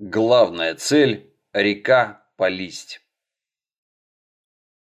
Главная цель – река Полисть.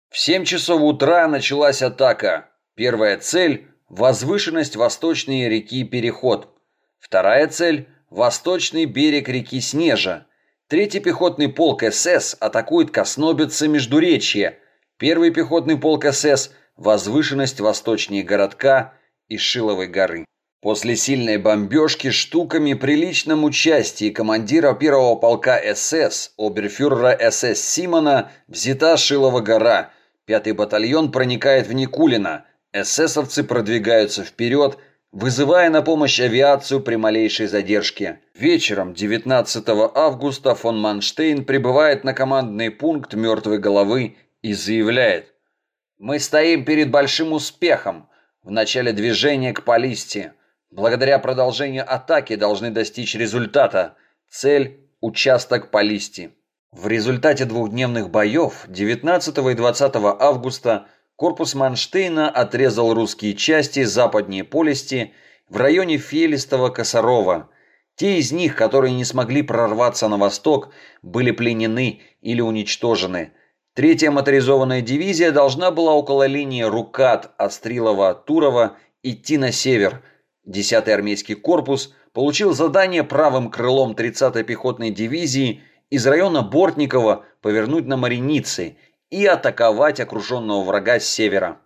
В 7 часов утра началась атака. Первая цель – возвышенность восточной реки Переход. Вторая цель – восточный берег реки Снежа. Третий пехотный полк СС атакует Коснобицы Междуречье. Первый пехотный полк СС – возвышенность восточнее городка и Шиловой горы. После сильной бомбежки штуками при личном участии командира первого полка СС, оберфюрера СС Симона, взята Шилова гора. Пятый батальон проникает в Никулино. ССовцы продвигаются вперед, вызывая на помощь авиацию при малейшей задержке. Вечером 19 августа фон Манштейн прибывает на командный пункт «Мертвой головы» и заявляет «Мы стоим перед большим успехом в начале движения к Полисте». Благодаря продолжению атаки должны достичь результата. Цель – участок по листи. В результате двухдневных боев 19 и 20 августа корпус Манштейна отрезал русские части западнее Полисти в районе Фелистова-Косарова. Те из них, которые не смогли прорваться на восток, были пленены или уничтожены. Третья моторизованная дивизия должна была около линии Рукат, Острилова, Турова идти на север – 10-й армейский корпус получил задание правым крылом 30-й пехотной дивизии из района Бортникова повернуть на Мареницы и атаковать окруженного врага с севера.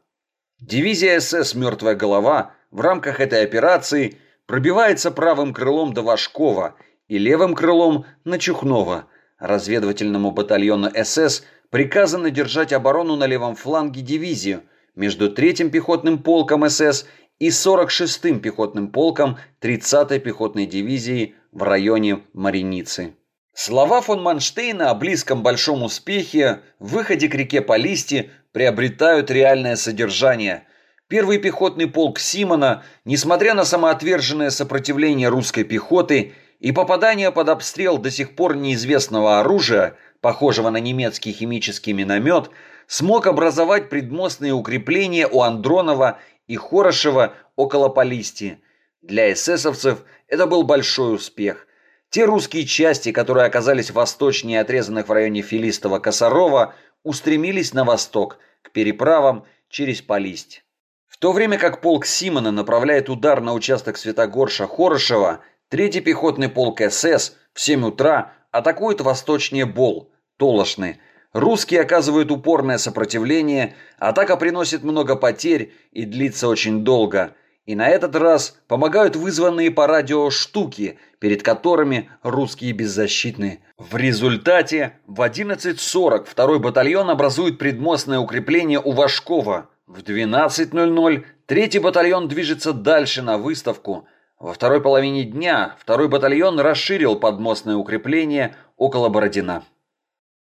Дивизия СС «Мертвая голова» в рамках этой операции пробивается правым крылом до Вашкова и левым крылом на Чухнова. Разведывательному батальону СС приказано держать оборону на левом фланге дивизию между 3-м пехотным полком СС и 46-м пехотным полком 30-й пехотной дивизии в районе Мареницы. Слова фон Манштейна о близком большом успехе в выходе к реке Полисти приобретают реальное содержание. Первый пехотный полк Симона, несмотря на самоотверженное сопротивление русской пехоты и попадание под обстрел до сих пор неизвестного оружия, похожего на немецкий химический миномет, смог образовать предмостные укрепления у Андронова и Хорошева около Полисти. Для эсэсовцев это был большой успех. Те русские части, которые оказались восточнее отрезанных в районе Филистова-Косарова, устремились на восток, к переправам через Полисть. В то время как полк Симона направляет удар на участок Святогорша-Хорошева, третий пехотный полк СС в 7 утра атакует восточнее Бол, Толошны, Русские оказывают упорное сопротивление, атака приносит много потерь и длится очень долго. И на этот раз помогают вызванные по радио штуки, перед которыми русские беззащитны. В результате в 11.40 второй батальон образует предмостное укрепление у Вашкова. В 12.00 третий батальон движется дальше на выставку. Во второй половине дня второй батальон расширил подмостное укрепление около Бородина.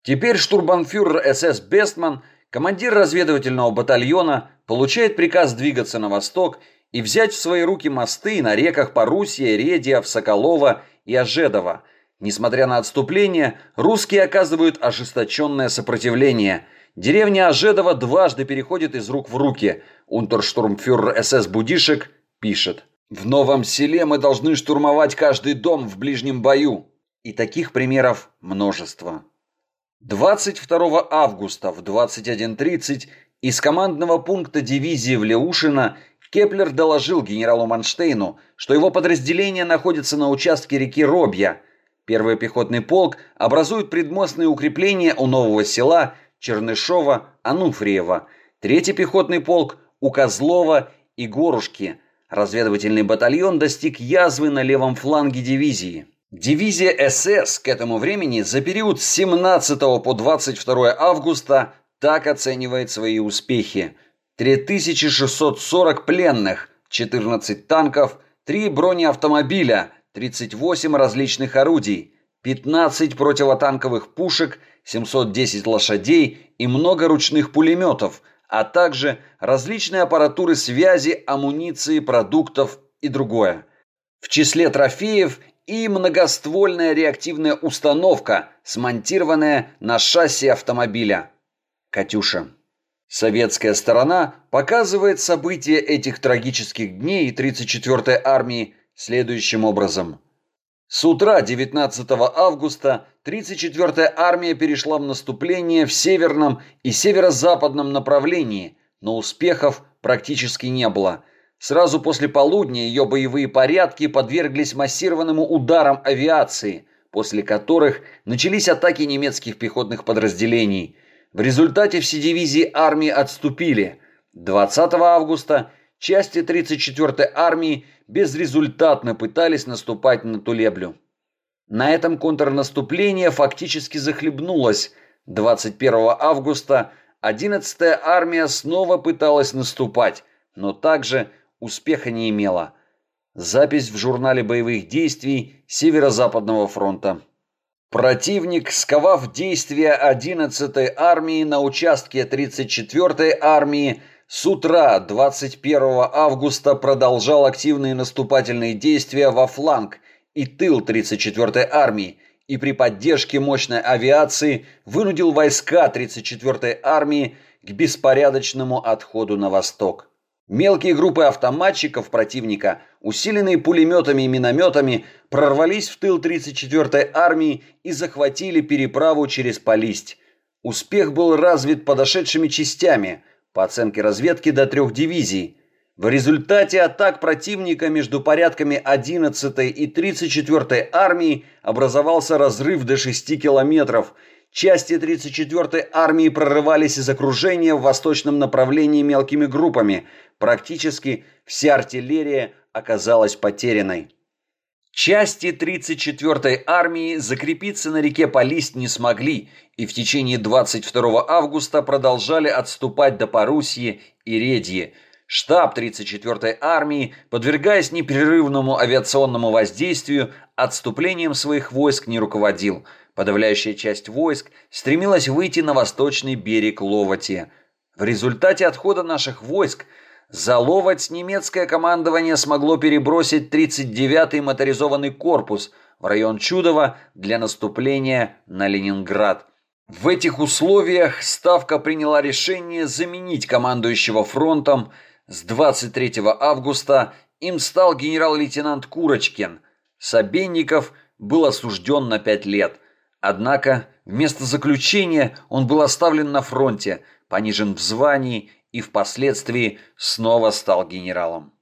Теперь штурбанфюрер СС Бестман, командир разведывательного батальона, получает приказ двигаться на восток и взять в свои руки мосты на реках Парусья, Редьев, Соколова и Ожедова. Несмотря на отступление, русские оказывают ожесточенное сопротивление. Деревня Ожедова дважды переходит из рук в руки. Унтерштурмфюрер СС Будишек пишет. «В новом селе мы должны штурмовать каждый дом в ближнем бою». И таких примеров множество. 22 августа в 21.30 из командного пункта дивизии в Леушино Кеплер доложил генералу Манштейну, что его подразделение находится на участке реки Робья. Первый пехотный полк образует предмостные укрепления у нового села Чернышова-Ануфриева. Третий пехотный полк у Козлова и Горушки. Разведывательный батальон достиг язвы на левом фланге дивизии. Дивизия СС к этому времени за период с 17 по 22 августа так оценивает свои успехи. 3640 пленных, 14 танков, 3 бронеавтомобиля, 38 различных орудий, 15 противотанковых пушек, 710 лошадей и много ручных пулеметов, а также различные аппаратуры связи, амуниции, продуктов и другое. В числе трофеев и многоствольная реактивная установка, смонтированная на шасси автомобиля. «Катюша». Советская сторона показывает события этих трагических дней 34-й армии следующим образом. С утра 19 августа 34-я армия перешла в наступление в северном и северо-западном направлении, но успехов практически не было. Сразу после полудня ее боевые порядки подверглись массированному ударам авиации, после которых начались атаки немецких пехотных подразделений. В результате все дивизии армии отступили. 20 августа части 34-й армии безрезультатно пытались наступать на Тулеблю. На этом контрнаступление фактически захлебнулось. 21 августа 11-я армия снова пыталась наступать, но также успеха не имела. Запись в журнале боевых действий Северо-Западного фронта. Противник, сковав действия 11-й армии на участке 34-й армии, с утра 21 августа продолжал активные наступательные действия во фланг и тыл 34-й армии и при поддержке мощной авиации вынудил войска 34-й армии к беспорядочному отходу на восток. Мелкие группы автоматчиков противника, усиленные пулеметами и минометами, прорвались в тыл 34-й армии и захватили переправу через Полисть. Успех был развит подошедшими частями – по оценке разведки до трех дивизий. В результате атак противника между порядками 11 и 34 армии образовался разрыв до 6 километров. Части 34 армии прорывались из окружения в восточном направлении мелкими группами. Практически вся артиллерия оказалась потерянной. Части 34-й армии закрепиться на реке Полисть не смогли и в течение 22 августа продолжали отступать до Парусьи и Редьи. Штаб 34-й армии, подвергаясь непрерывному авиационному воздействию, отступлением своих войск не руководил. Подавляющая часть войск стремилась выйти на восточный берег Ловати. В результате отхода наших войск – за Ловать немецкое командование смогло перебросить 39-й моторизованный корпус в район Чудова для наступления на Ленинград. В этих условиях Ставка приняла решение заменить командующего фронтом. С 23 августа им стал генерал-лейтенант Курочкин. Собенников был осужден на 5 лет. Однако вместо заключения он был оставлен на фронте, понижен в звании и впоследствии снова стал генералом.